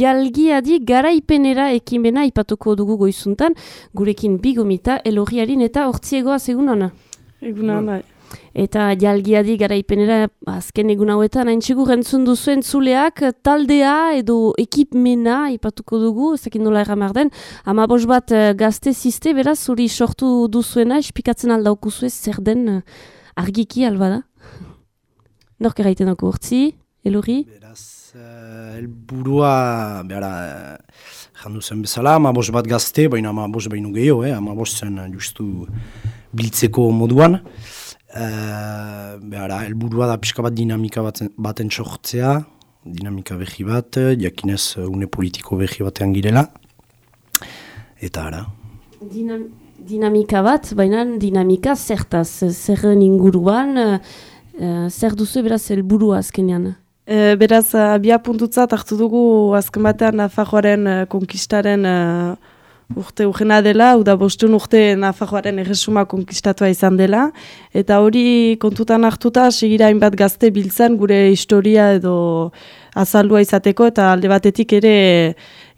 jalgiadi garaipenera ekimena ipatuko dugu goizuntan, gurekin bigomita, elorriarin eta hortziegoa segun hona. Eguna, bai. Eta jalgiadi garaipenera azken egun hauetan hain txegur entzun duzuen zuleak taldea edo ekipmena ipatuko dugu, ezakin nola erramar den, ama bos bat eh, gazte ziste, beraz, zuri sortu duzuena, espikatzen aldaukuzu ez zer den eh, argiki albada? Nork eraiten dago urtzi, elurri? Beraz, uh, elburua, behara, uh, jandu zen bezala, ama bos bat gazte, baina ama bos baino gehiago, eh? ama bos zen justu biltzeko moduan. Uh, behara, elburua da pixka bat dinamika baten, baten sortzea, dinamika behi bat, jakinez une politiko behi batean girela. Eta ara. Dinam dinamika bat, baina dinamika zertaz, zerren inguruan, uh, zer duzu beraz helburua azkenean? E, beraz, abia puntutzat hartu dugu azken batean Nafarroaren uh, konkistaren uh, urte urgena dela, uda bostun urte Nafarroaren erresuma konkistatua izan dela, eta hori kontutan hartuta segira hainbat gazte biltzen gure historia edo azaldua izateko, eta alde batetik ere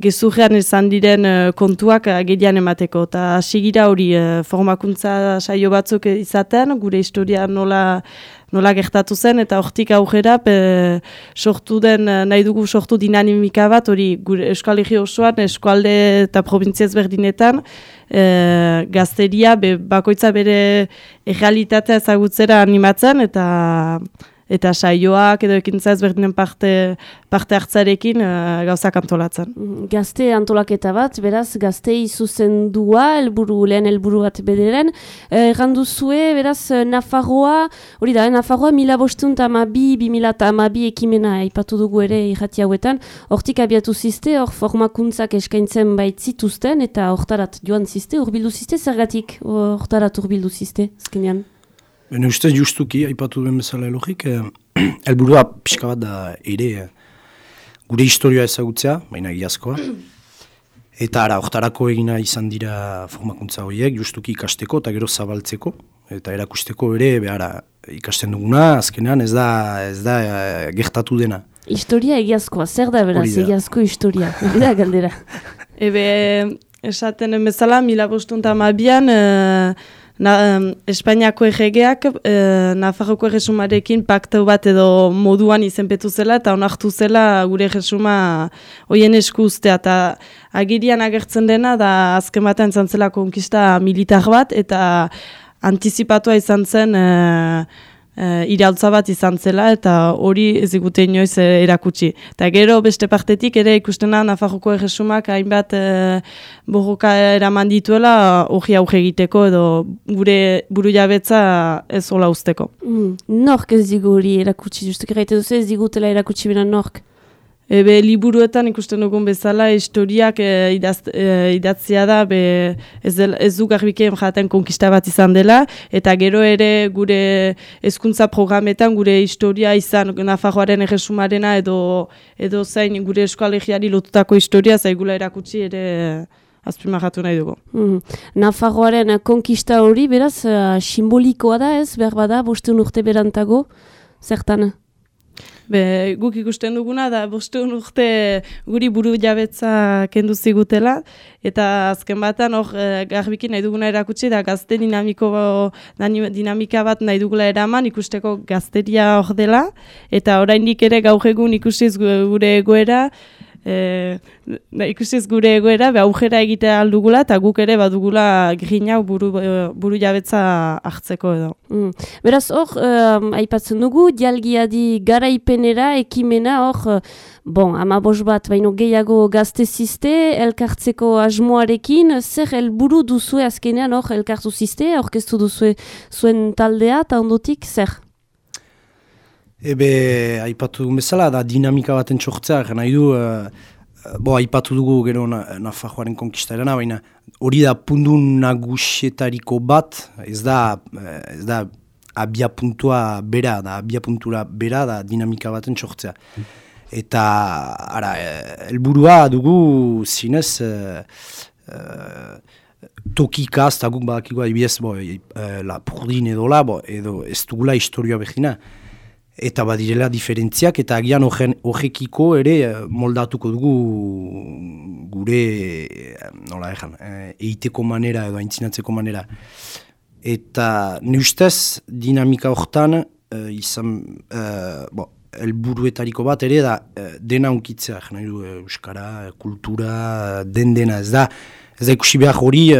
gezurrean izan diren kontuak agerian emateko. Eta sigira hori formakuntza saio batzuk izaten, gure historia nola, nola gertatu zen, eta hortik aurrera sortu den, nahi dugu sortu dinamika bat, hori gure eskualegi osoan, eskualde eta provintziaz berdinetan, uh, gazteria be, bakoitza bere errealitatea ezagutzera animatzen, eta eta saioak edo ekintza ezberdinen parte, parte hartzarekin uh, gauzak antolatzen. Mm, gazte antolaketa bat, beraz, gazte izuzen dua, lehen elburu bat bederen. Eh, errandu zue, beraz, Nafarroa, hori da, eh, Nafarroa mila bostun eta amabi, bi mila eta amabi ekimena ipatu dugu ere irrati hauetan. Hortik abiatu ziste, hor formakuntzak eskaintzen baitzituzten, eta hortarat joan ziste, urbildu ziste, zergatik hortarat urbildu ziste, zkenean? Bene ustez justuki, haipatu duen bezala elogik, eh, elburua pixka bat da ere eh, gure historioa ezagutzea, baina giazkoa. Eta ara, oktarako egina izan dira formakuntza horiek, justuki ikasteko eta gero zabaltzeko. Eta erakusteko ere, behara, ikasten duguna, azkenean ez da, ez da eh, gertatu dena. Historia egiazkoa, zer da beraz, egiazko historia, da galdera. Ebe, esaten bezala, mila bostunta mabian, uh, Na, Espainiako erregeak e, Nafarroko erresumarekin paktau bat edo moduan izenpetu zela eta onartu zela gure erresuma hoien esku ustea. Eta agirian agertzen dena da azken batean zela konkista militar bat eta antizipatua izan zen e, uh, irautza bat izan zela eta hori ez digute inoiz uh, erakutsi. Eta gero beste partetik ere ikustena Nafarroko erresumak hainbat uh, borroka eraman dituela hori auge egiteko edo gure buru jabetza ez hola usteko. Mm. Nork ez diguri erakutsi, justu duzu ez digutela erakutsi bena nork? Ebe, liburuetan ikusten dugun bezala, historiak e, idaz, e, idatzia da, be, ez, du garbikeen jaten konkista bat izan dela, eta gero ere gure hezkuntza programetan, gure historia izan Nafarroaren erresumarena edo, edo zain gure eskoalegiari lotutako historia zaigula erakutsi ere azpimagatu nahi dugu. Mm. Nafarroaren konkista hori, beraz, uh, simbolikoa da ez, behar bada, boste urte berantago, zertan? Be, guk ikusten duguna da bosteun urte guri buru jabetza kendu zigutela eta azken batan hor e, garbiki nahi duguna erakutsi da gazte dinamiko dinamika bat nahi dugula eraman ikusteko gazteria hor dela eta oraindik ere gaur egun ikusiz gure egoera e, ikusiz gure egoera, be aujera egitea aldugula, eta guk ere badugula grina buru, buru jabetza hartzeko edo. Mm. Beraz, hor, um, aipatzen dugu, dialgiadi garaipenera, ekimena, hor, bon, ama bos bat, baino gehiago gazte ziste, elkartzeko asmoarekin, zer helburu duzue azkenean, hor, elkartu ziste, orkestu duzue zuen taldea, eta ondotik, zer? Ebe, aipatu dugun bezala, da dinamika baten txortzea, nahi du, uh, bo, aipatu dugu gero Nafarroaren na konkista erana, baina hori da pundu nagusietariko bat, ez da, eh, ez da abia puntua bera, da abia puntura bera, da dinamika baten txortzea. Eta, ara, elburua dugu zinez, uh, uh, tokikaz, eta guk badakikoa, ibiez, bo, e, la purdin edo la, bo, edo ez dugula historioa behina, eta badirela diferentziak, eta agian horrekiko ere moldatuko dugu gure, nola egan, eiteko manera edo aintzinatzeko manera. Eta ne ustez dinamika horretan, izan, bo, elburuetariko bat ere da dena unkitzea, nahi du, euskara, kultura, den dena, ez da, ez da ikusi behar hori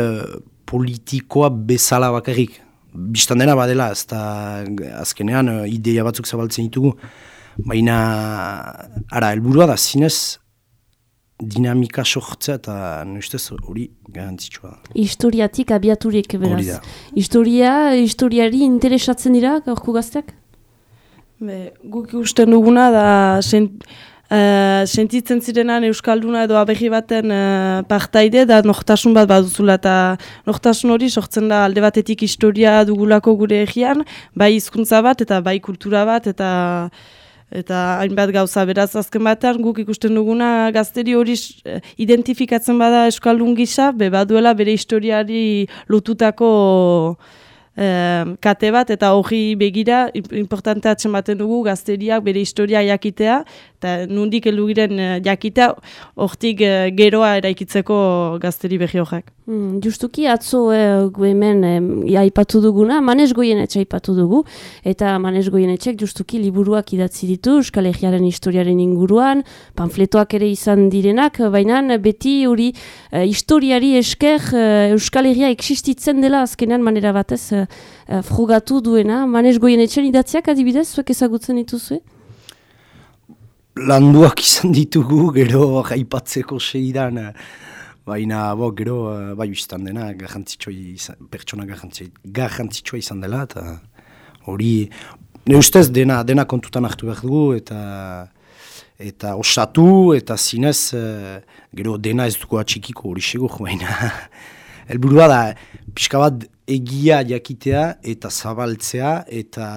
politikoa bezala bakarrik. Bistan dena badela, ez da azkenean uh, ideia batzuk zabaltzen ditugu. Baina, ara, helburua da, zinez, dinamika sortzea eta nustez hori garantzitsua da. Historiatik abiaturik, beraz. Historia, historiari interesatzen dira, gaurko gazteak? Be, guk ikusten duguna da, Uh, sentitzen zirenan Euskalduna edo abehi baten uh, partaide da nortasun bat baduzula eta nortasun hori sortzen da alde batetik historia dugulako gure egian, bai hizkuntza bat eta bai kultura bat eta eta hainbat gauza. Beraz azken batean guk ikusten duguna gazteri hori eh, identifikatzen bada Euskaldun gisa, be baduela bere historiari lotutako kate bat eta hori begira importantea baten dugu gazteriak bere historia jakitea eta nundik elugiren uh, jakitea hortik uh, geroa eraikitzeko gazteri behi horrek. Hmm, justuki atzo eh, hemen eh, aipatu duguna, manes goien etxe aipatu dugu eta manes goien etxek justuki liburuak idatzi ditu Euskal Herriaren historiaren inguruan, panfletoak ere izan direnak, baina beti hori eh, historiari esker eh, Euskal Herria existitzen dela azkenean manera batez eh, uh, frugatu duena. Manez goien etxen idatziak adibidez, zuek ezagutzen dituzue? Landuak izan ditugu, gero jaipatzeko seidan, baina bo, gero uh, bai biztan dena, pertsona garrantzitsua izan dela, eta hori, ne ustez dena, dena kontutan hartu behar dugu, eta eta osatu, eta zinez, gero dena ez dugu atxikiko hori segur, baina helburua da, pixka bat egia jakitea eta zabaltzea eta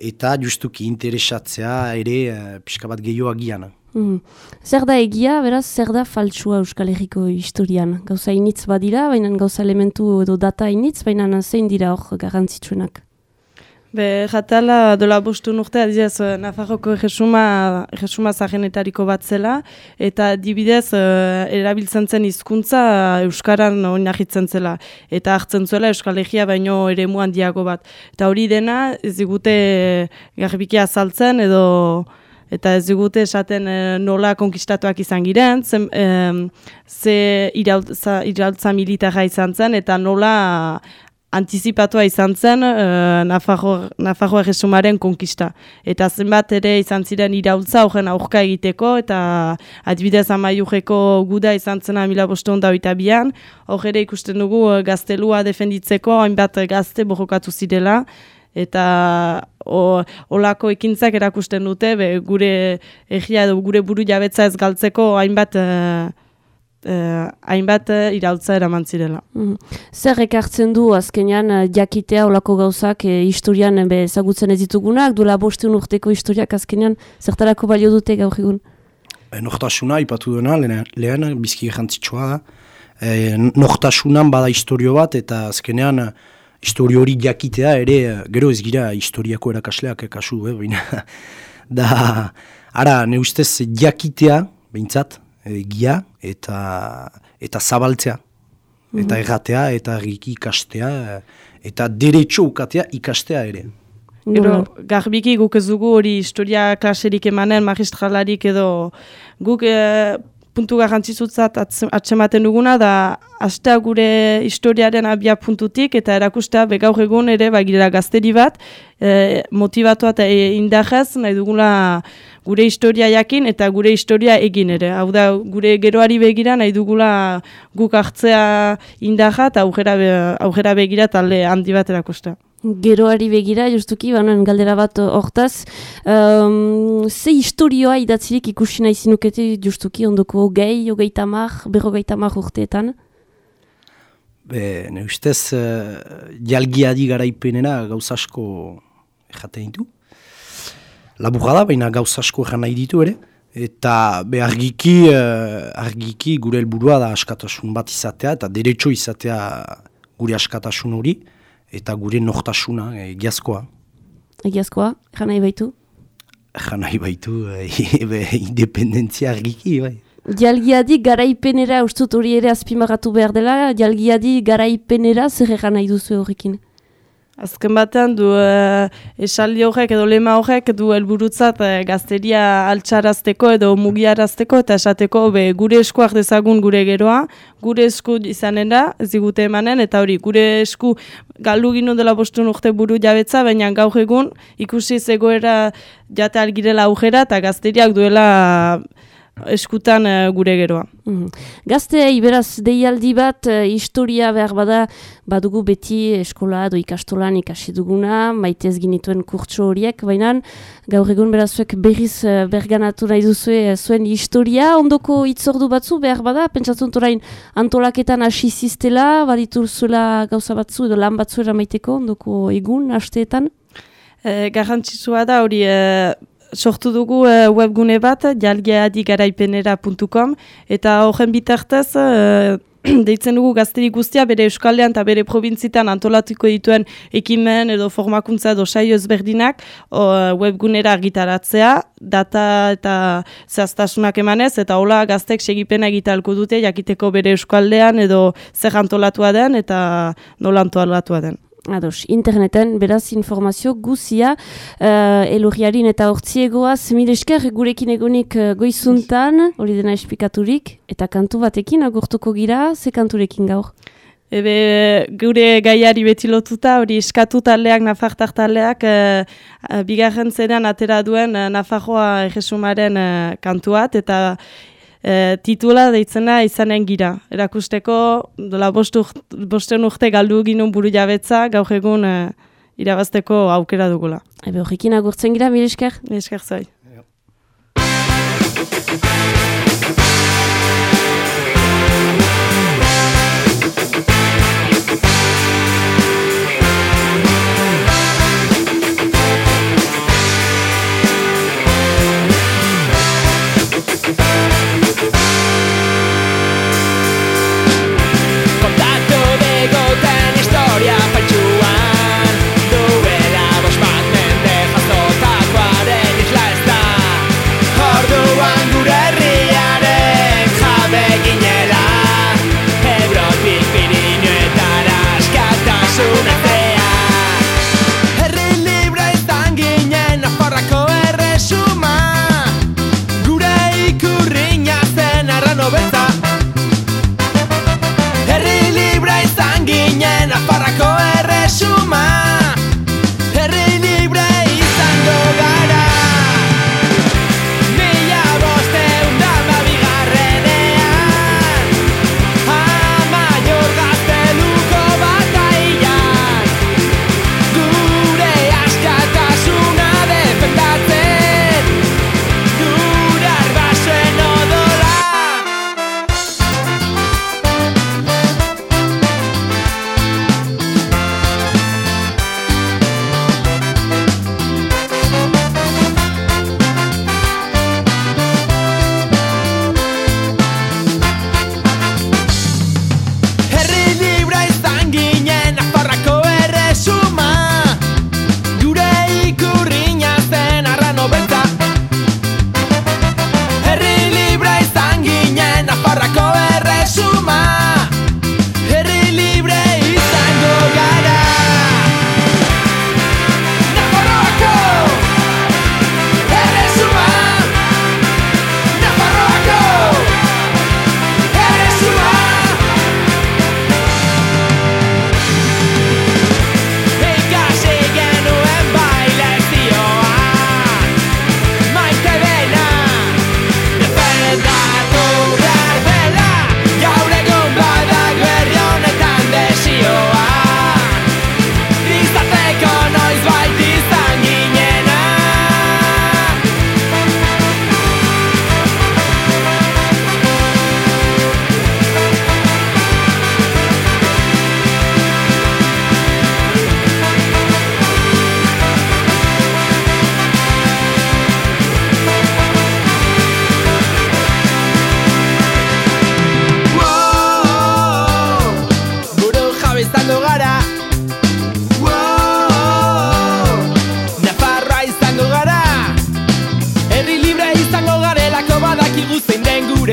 eta justuki interesatzea ere uh, pixka bat gehiago agian. Mm. Zer da egia, beraz, zer da faltsua Euskal Herriko historian? Gauza initz badira, baina gauza elementu edo data initz, baina zein dira hor garrantzitsuenak? Be, jatala dola bostu nurte, adidez, eh, Nafarroko egesuma, egesuma zahenetariko bat zela, eta dibidez, uh, erabiltzen zen hizkuntza Euskaran oinahitzen zela, eta hartzen zuela Euskal Egia baino ere muan diago bat. Eta hori dena, ez digute garbiki azaltzen, edo eta ez digute esaten nola konkistatuak izan giren, zen, ze irautza, irautza militarra izan zen, eta nola antizipatua izan zen uh, Nafarroa jesumaren konkista. Eta zenbat ere izan ziren irautza horren aurka egiteko, eta adibidez amaiurreko guda izan zena mila boston da bian, hor ere ikusten dugu uh, gaztelua defenditzeko, hainbat gazte borrokatu zirela, eta olako ekintzak erakusten dute, be, gure egia edo gure buru jabetza ez galtzeko hainbat... Uh, eh, hainbat eh, irautza eraman zirela. Mm. Zer ekartzen du azkenean eh, jakitea olako gauzak eh, historian eh, ezagutzen ez ditugunak, duela bosteun urteko historiak azkenean zertarako balio dute gaur egun? E, nortasuna ipatu duena, lehen, lehen bizki ejantzitsua da. E, nortasunan bada historio bat eta azkenean historio hori jakitea ere gero ez gira historiako erakasleak kasu, eh, baina da, ara, ne ustez jakitea, behintzat, egia eta eta zabaltzea. Eta mm erratea, eta erriki ikastea, eta derecho ukatea ikastea ere. Gero, garbiki guk ez dugu hori historia klaserik emanen, magistralarik edo guk e, puntu garrantzizutzat atsematen duguna da astea gure historiaren abia puntutik eta erakustea begaur egun ere bagirera gazteri bat e, motivatu eta e, indahaz nahi dugula gure historia jakin eta gure historia egin ere. Hau da, gure geroari begira nahi dugula guk hartzea indaja eta aujera begira talde handi bat erakustea. Geroari begira, justuki, banen galdera bat hortaz. Um, ze historioa idatzirik ikusi nahi zinukete justuki, ondoko gehi, ogei tamar, berro gehi tamar urteetan? Be, ne ustez, uh, jalgiadi garaipenena gauzasko jaten ditu laburra da, baina gauz asko egan nahi ditu ere. Eta be argiki, uh, argiki gure helburua da askatasun bat izatea, eta derecho izatea gure askatasun hori, eta gure nortasuna, egiazkoa. Egiazkoa, egan nahi baitu? nahi baitu, ebe, independentzia argiki, bai. Dialgiadi garaipenera, ustut hori ere azpimagatu behar dela, dialgiadi garaipenera zer egan nahi duzu horrekin? Azken batean du uh, esaldi horrek edo lema horrek du helburutzat uh, gazteria altxarazteko edo mugiarazteko eta esateko be, gure eskuak dezagun gure geroa, gure esku izanera ez digute emanen eta hori gure esku galdu gino dela bostun urte buru jabetza, baina gaur egun ikusi zegoera jate algirela aujera eta gazteriak duela eskutan uh, gure geroa. Mm. Gazte, iberaz, deialdi bat, uh, historia behar bada, badugu beti eskola edo ikastolan ikasi duguna, maitez ginituen kurtso horiek, baina gaur egun berazuek berriz uh, berganatu nahi duzue zuen historia, ondoko itzordu batzu behar bada, pentsatzen torain antolaketan hasi ziztela, baditu zuela gauza batzu edo lan batzu eramaiteko, ondoko egun, hasteetan? E, Garrantzitsua da hori sortu dugu uh, webgune bat, jalgeadigaraipenera.com, eta horren bitartez, uh, deitzen dugu gazteri guztia, bere euskaldean eta bere probintzitan antolatuko dituen ekimen edo formakuntza edo saio ezberdinak uh, webgunera argitaratzea, data eta zehaztasunak emanez, eta hola gaztek segipena egitalko dute, jakiteko bere euskaldean edo zer antolatua den eta nola antolatua den. Ados, interneten beraz informazio guzia uh, elurriarin eta hortziegoaz mil esker gurekin egonik uh, goizuntan, hori dena espikaturik, eta kantu batekin agurtuko gira, ze kanturekin gaur? Ebe, gure gaiari beti lotuta, hori eskatu taldeak, nafartar taldeak, uh, bigarren zenean atera duen uh, Nafarroa egesumaren uh, kantuat, eta e, titula deitzena izanen gira. Erakusteko, dola bosten urte galdu ginun buru jabetza, gaur egun e, irabazteko aukera dugula. Ebe horrekin agurtzen gira, mire esker? Mire esker zai.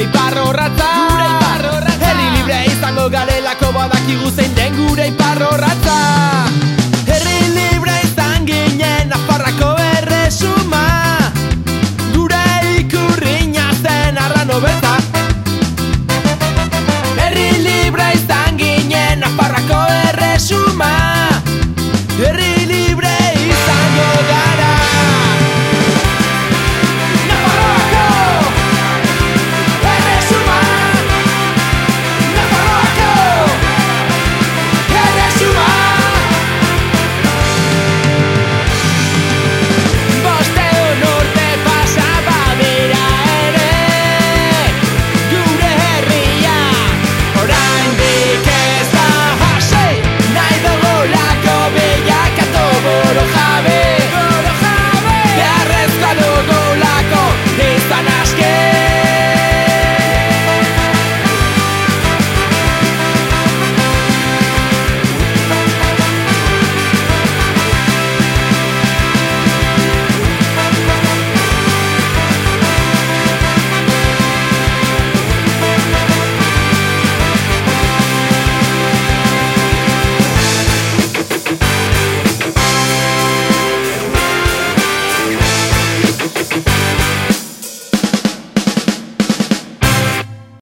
iparrorratza